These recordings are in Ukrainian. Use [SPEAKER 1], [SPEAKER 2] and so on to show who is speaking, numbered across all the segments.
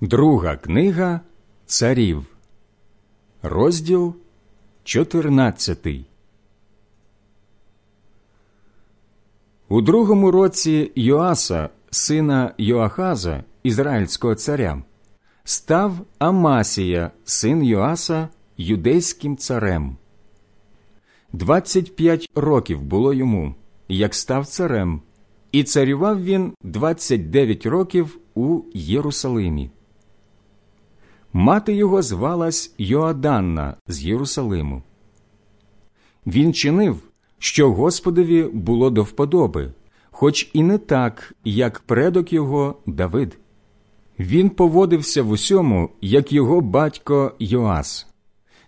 [SPEAKER 1] Друга книга Царів, розділ 14 У другому році Йоаса, сина Йоахаза, ізраїльського царя, став Амасія, син Йоаса, юдейським царем. Двадцять п'ять років було йому, як став царем, і царював він двадцять дев'ять років у Єрусалимі. Мати його звалась Йоаданна з Єрусалиму. Він чинив, що Господові було до вподоби, хоч і не так, як предок його Давид. Він поводився в усьому, як його батько Йоас.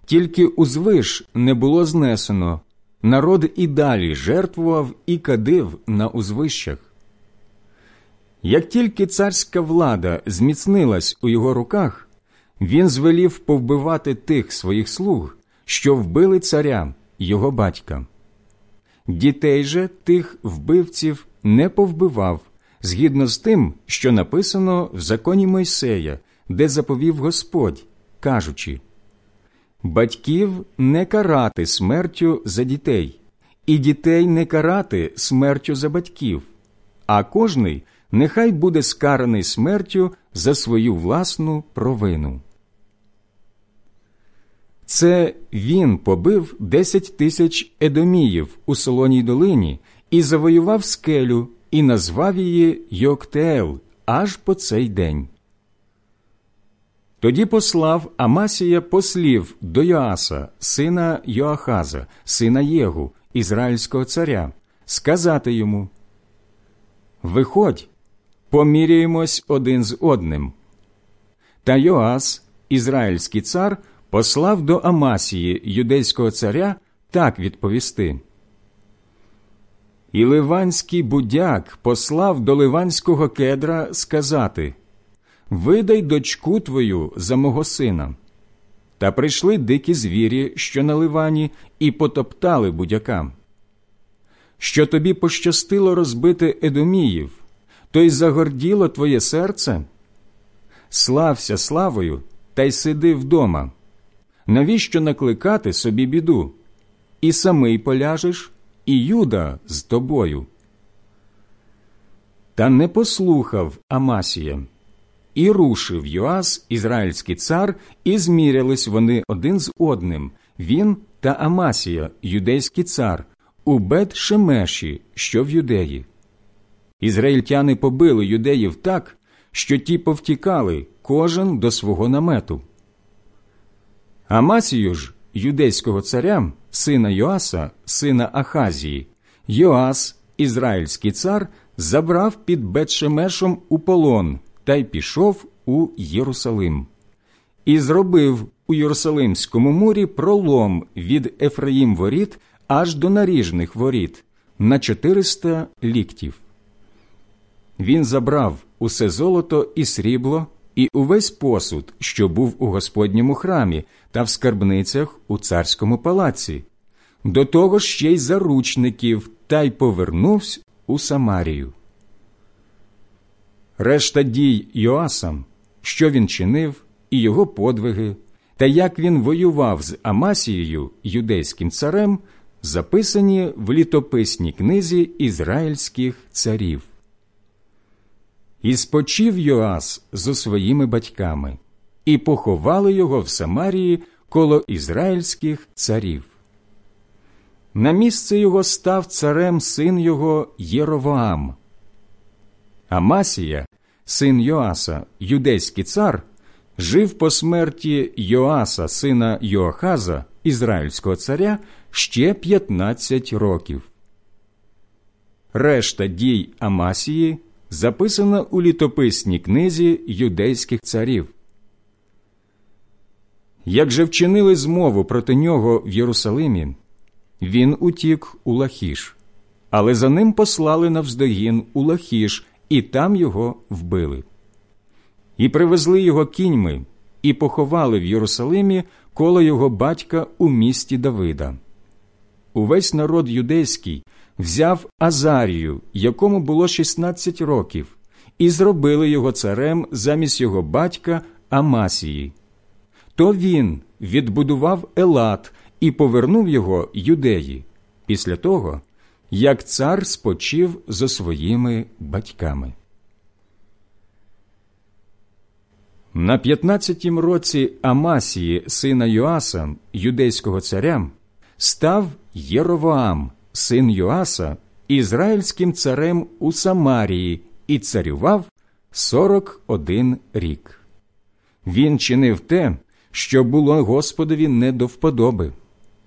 [SPEAKER 1] Тільки узвиш не було знесено, народ і далі жертвував і кадив на узвищах. Як тільки царська влада зміцнилась у його руках, він звелів повбивати тих своїх слуг, що вбили царя, його батька. Дітей же тих вбивців не повбивав, згідно з тим, що написано в законі Мойсея, де заповів Господь, кажучи Батьків не карати смертю за дітей, і дітей не карати смертю за батьків, а кожний нехай буде скараний смертю за свою власну провину. Це він побив десять тисяч едоміїв у солоній долині і завоював скелю, і назвав її Йоктеел аж по цей день. Тоді послав Амасія послів до Йоаса, сина Йоахаза, сина Єгу, ізраїльського царя, сказати йому Виходь, поміряємось один з одним. Та Йоас, ізраїльський цар, послав до Амасії, юдейського царя, так відповісти. І ливанський будяк послав до ливанського кедра сказати Видай дочку твою за мого сина. Та прийшли дикі звірі, що на ливані, і потоптали будяка. Що тобі пощастило розбити Едоміїв, то й загорділо твоє серце? Слався славою, та й сиди вдома. Навіщо накликати собі біду? І самий поляжеш, і Юда з тобою. Та не послухав Амасія. І рушив Йоас, ізраїльський цар, і змірялись вони один з одним, він та Амасія, юдейський цар, у бет Шемеші, що в юдеї. Ізраїльтяни побили юдеїв так, що ті повтікали, кожен до свого намету. Амасію ж, юдейського царя, сина Йоаса, сина Ахазії, Йоас, ізраїльський цар, забрав під Бетшемешом у полон та й пішов у Єрусалим. І зробив у Єрусалимському морі пролом від Ефраїм воріт аж до наріжних воріт на 400 ліктів. Він забрав усе золото і срібло, і увесь посуд, що був у Господньому храмі та в скарбницях у царському палаці, до того ще й заручників, та й повернувся у Самарію. Решта дій Йоасам, що він чинив, і його подвиги, та як він воював з Амасією, юдейським царем, записані в літописній книзі ізраїльських царів. І спочив Йоас зо своїми батьками, і поховали його в Самарії коло ізраїльських царів. На місце його став царем син його Єровоам. Амасія, син Йоаса, юдейський цар, жив по смерті Йоаса, сина Йоахаза, ізраїльського царя, ще 15 років. Решта дій Амасії записана у літописній книзі юдейських царів. Як же вчинили змову проти нього в Єрусалимі, він утік у Лахіш, але за ним послали навздогін у Лахіш, і там його вбили. І привезли його кіньми, і поховали в Єрусалимі коло його батька у місті Давида. Увесь народ юдейський взяв Азарію, якому було 16 років, і зробили його царем замість його батька Амасії. То він відбудував Елат і повернув його юдеї після того, як цар спочив зо своїми батьками. На п'ятнадцятім році Амасії, сина Йоаса, юдейського царя, став Єровоам, син Йоаса, ізраїльським царем у Самарії і царював сорок один рік. Він чинив те, що було Господові не до вподоби,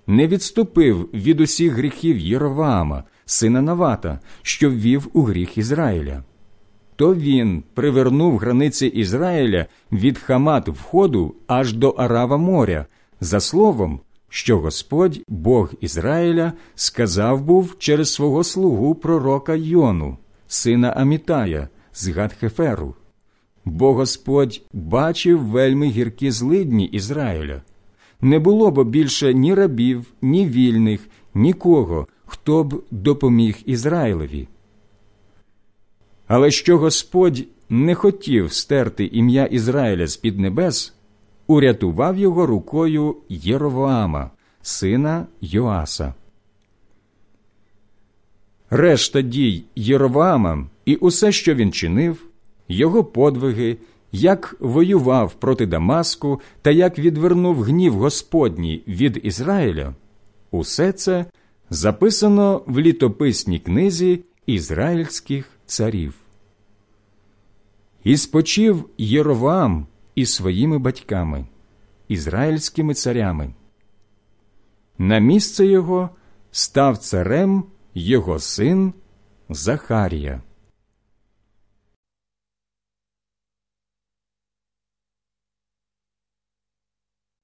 [SPEAKER 1] не відступив від усіх гріхів Єроваама, сина Навата, що ввів у гріх Ізраїля. То він привернув границі Ізраїля від Хамат входу аж до Арава моря, за словом, що Господь, Бог Ізраїля, сказав був через свого слугу пророка Йону, сина Амітая, з Гадхеферу. Бо Господь бачив вельми гіркі злидні Ізраїля. Не було б більше ні рабів, ні вільних, нікого, хто б допоміг Ізраїлеві. Але що Господь не хотів стерти ім'я Ізраїля з під небес, урятував його рукою Єровоама, сина Йоаса. Решта дій Єровоама і усе, що він чинив, його подвиги, як воював проти Дамаску та як відвернув гнів Господній від Ізраїля, усе це записано в літописній книзі ізраїльських царів. І спочив Єровам із своїми батьками, ізраїльськими царями. На місце його став царем його син Захарія.